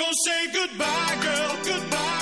Don't say goodbye, girl, goodbye.